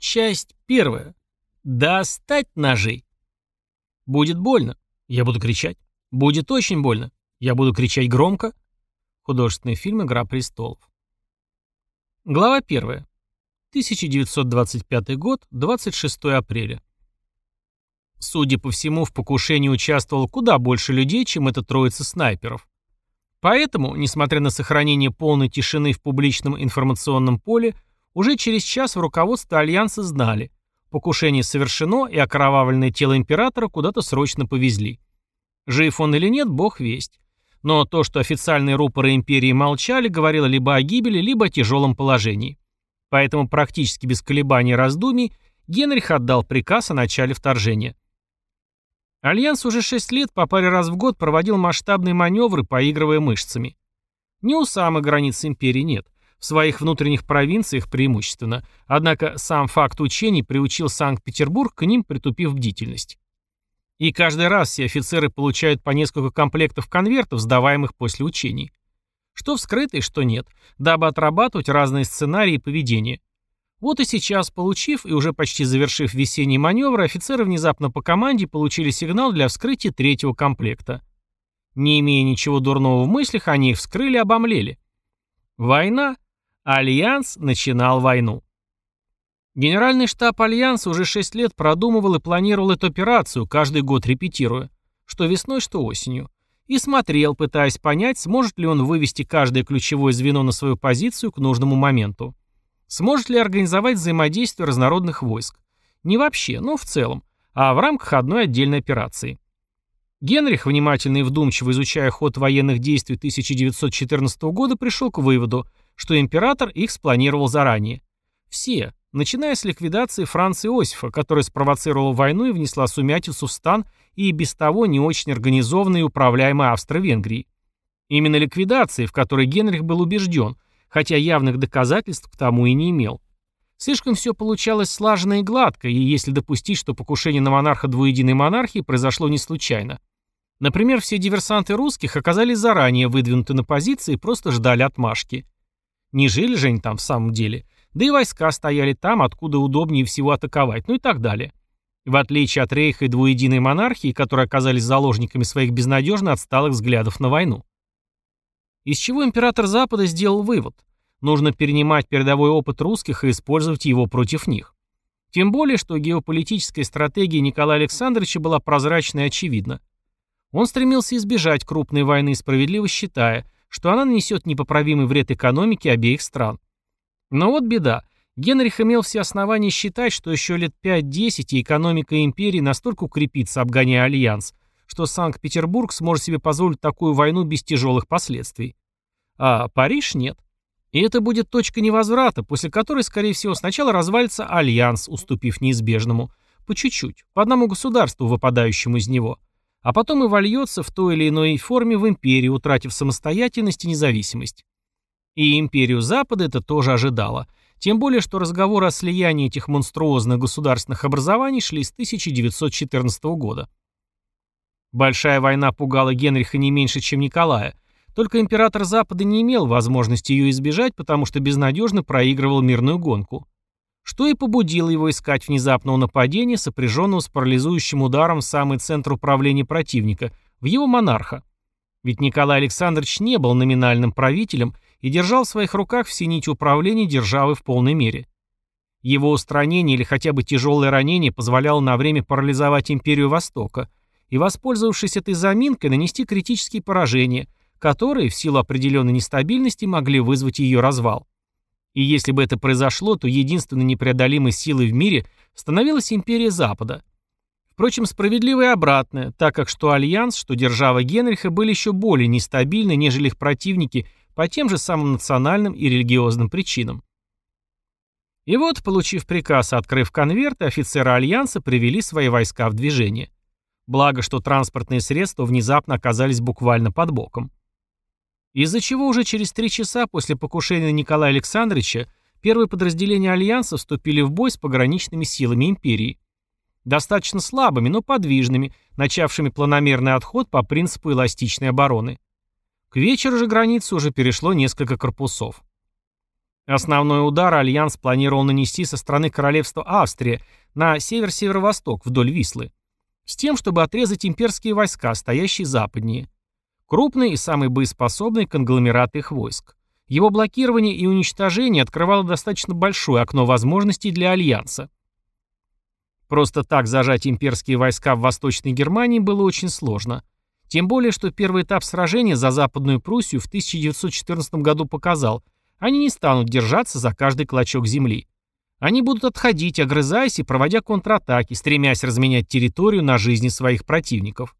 Часть первая. Достать ножей. Будет больно. Я буду кричать. Будет очень больно. Я буду кричать громко. Художественный фильм «Игра престолов». Глава 1. 1925 год, 26 апреля. Судя по всему, в покушении участвовало куда больше людей, чем эта троица снайперов. Поэтому, несмотря на сохранение полной тишины в публичном информационном поле, уже через час в руководстве Альянса знали, покушение совершено и окровавленное тело императора куда-то срочно повезли. Жив он или нет, бог весть. Но то, что официальные рупоры империи молчали, говорило либо о гибели, либо о тяжелом положении. Поэтому практически без колебаний и раздумий Генрих отдал приказ о начале вторжения. Альянс уже шесть лет по паре раз в год проводил масштабные маневры, поигрывая мышцами. Ни у самой границ империи нет, в своих внутренних провинциях преимущественно, однако сам факт учений приучил Санкт-Петербург к ним, притупив бдительность. И каждый раз все офицеры получают по несколько комплектов конвертов, сдаваемых после учений. Что вскрыто что нет, дабы отрабатывать разные сценарии поведения. Вот и сейчас, получив и уже почти завершив весенний маневр, офицеры внезапно по команде получили сигнал для вскрытия третьего комплекта. Не имея ничего дурного в мыслях, они их вскрыли и обомлели. Война. Альянс начинал войну. Генеральный штаб Альянса уже 6 лет продумывал и планировал эту операцию, каждый год репетируя, что весной, что осенью, и смотрел, пытаясь понять, сможет ли он вывести каждое ключевое звено на свою позицию к нужному моменту. Сможет ли организовать взаимодействие разнородных войск? Не вообще, но в целом, а в рамках одной отдельной операции. Генрих, внимательно и вдумчиво изучая ход военных действий 1914 года, пришел к выводу, что император их спланировал заранее. Все, начиная с ликвидации Франца Иосифа, которая спровоцировала войну и внесла сумятицу в стан и без того не очень организованной и управляемой Австро-Венгрии. Именно ликвидации, в которой Генрих был убежден – хотя явных доказательств к тому и не имел. Слишком все получалось слаженно и гладко, и если допустить, что покушение на монарха двуединой монархии произошло не случайно. Например, все диверсанты русских оказались заранее выдвинуты на позиции и просто ждали отмашки. Не жили же они там в самом деле. Да и войска стояли там, откуда удобнее всего атаковать, ну и так далее. В отличие от Рейха и двуединой монархии, которые оказались заложниками своих безнадежно отсталых взглядов на войну. Из чего император Запада сделал вывод. Нужно перенимать передовой опыт русских и использовать его против них. Тем более, что геополитическая стратегия Николая Александровича была прозрачна и очевидна. Он стремился избежать крупной войны, справедливо считая, что она нанесет непоправимый вред экономике обеих стран. Но вот беда. Генрих имел все основания считать, что еще лет 5-10 и экономика империи настолько укрепится, обгоняя альянс, что Санкт-Петербург сможет себе позволить такую войну без тяжелых последствий. А Париж нет. И это будет точка невозврата, после которой, скорее всего, сначала развалится альянс, уступив неизбежному, по чуть-чуть, по одному государству, выпадающему из него, а потом и вольется в той или иной форме в империю, утратив самостоятельность и независимость. И империю Запада это тоже ожидало, тем более, что разговоры о слиянии этих монструозных государственных образований шли с 1914 года. Большая война пугала Генриха не меньше, чем Николая. Только император Запада не имел возможности ее избежать, потому что безнадежно проигрывал мирную гонку. Что и побудило его искать внезапного нападения, сопряженного с парализующим ударом в самый центр управления противника, в его монарха. Ведь Николай Александрович не был номинальным правителем и держал в своих руках все нити управления державы в полной мере. Его устранение или хотя бы тяжелое ранение позволяло на время парализовать империю Востока – и, воспользовавшись этой заминкой, нанести критические поражения, которые, в силу определенной нестабильности, могли вызвать ее развал. И если бы это произошло, то единственной непреодолимой силой в мире становилась империя Запада. Впрочем, справедливо и обратное, так как что Альянс, что держава Генриха были еще более нестабильны, нежели их противники по тем же самым национальным и религиозным причинам. И вот, получив приказ, открыв конверты, офицеры Альянса привели свои войска в движение. Благо, что транспортные средства внезапно оказались буквально под боком. Из-за чего уже через три часа после покушения Николая Александровича первые подразделения Альянса вступили в бой с пограничными силами империи. Достаточно слабыми, но подвижными, начавшими планомерный отход по принципу эластичной обороны. К вечеру же границу уже перешло несколько корпусов. Основной удар Альянс планировал нанести со стороны королевства Австрия на север-северо-восток вдоль Вислы, с тем, чтобы отрезать имперские войска, стоящие западнее. Крупный и самый боеспособный конгломерат их войск. Его блокирование и уничтожение открывало достаточно большое окно возможностей для Альянса. Просто так зажать имперские войска в Восточной Германии было очень сложно. Тем более, что первый этап сражения за Западную Пруссию в 1914 году показал, они не станут держаться за каждый клочок земли. Они будут отходить, огрызаясь и проводя контратаки, стремясь разменять территорию на жизни своих противников.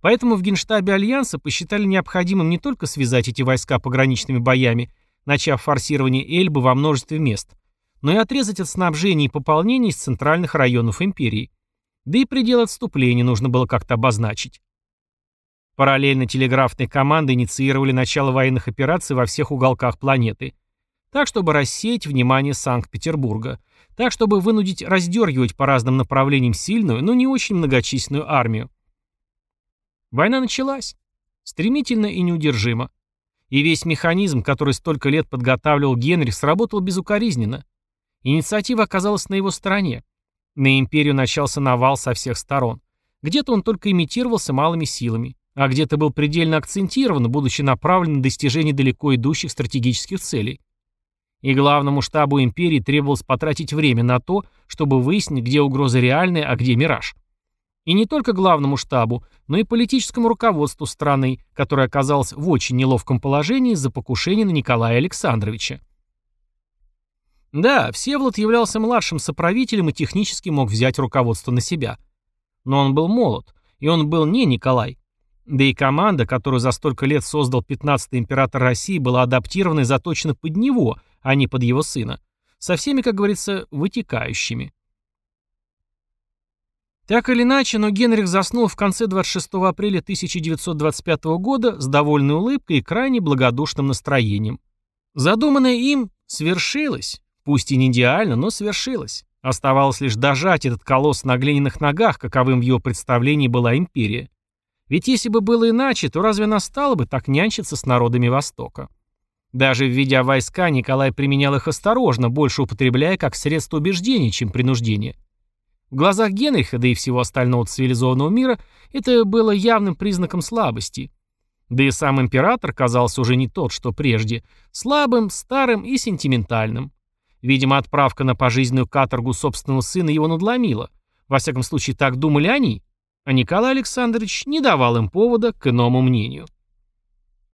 Поэтому в Генштабе Альянса посчитали необходимым не только связать эти войска пограничными боями, начав форсирование Эльбы во множестве мест, но и отрезать от снабжения и пополнения из центральных районов империи. Да и предел отступления нужно было как-то обозначить. Параллельно телеграфные команды инициировали начало военных операций во всех уголках планеты. Так, чтобы рассеять внимание Санкт-Петербурга. Так, чтобы вынудить раздергивать по разным направлениям сильную, но не очень многочисленную армию. Война началась. Стремительно и неудержимо. И весь механизм, который столько лет подготавливал Генрих, сработал безукоризненно. Инициатива оказалась на его стороне. На империю начался навал со всех сторон. Где-то он только имитировался малыми силами, а где-то был предельно акцентирован, будучи направлен на достижение далеко идущих стратегических целей. И главному штабу империи требовалось потратить время на то, чтобы выяснить, где угроза реальная, а где мираж. И не только главному штабу, но и политическому руководству страны, которое оказалось в очень неловком положении из-за покушения на Николая Александровича. Да, Всеволод являлся младшим соправителем и технически мог взять руководство на себя. Но он был молод, и он был не Николай. Да и команда, которую за столько лет создал 15-й император России, была адаптирована и заточена под него, а не под его сына. Со всеми, как говорится, вытекающими. Так или иначе, но Генрих заснул в конце 26 апреля 1925 года с довольной улыбкой и крайне благодушным настроением. Задуманное им свершилось. Пусть и не идеально, но свершилось. Оставалось лишь дожать этот колосс на глиняных ногах, каковым в его представлении была империя. Ведь если бы было иначе, то разве настало бы так нянчиться с народами Востока? Даже введя войска, Николай применял их осторожно, больше употребляя как средство убеждения, чем принуждения. В глазах Генриха, да и всего остального цивилизованного мира, это было явным признаком слабости. Да и сам император казался уже не тот, что прежде, слабым, старым и сентиментальным. Видимо, отправка на пожизненную каторгу собственного сына его надломила. Во всяком случае, так думали они. А Николай Александрович не давал им повода к иному мнению.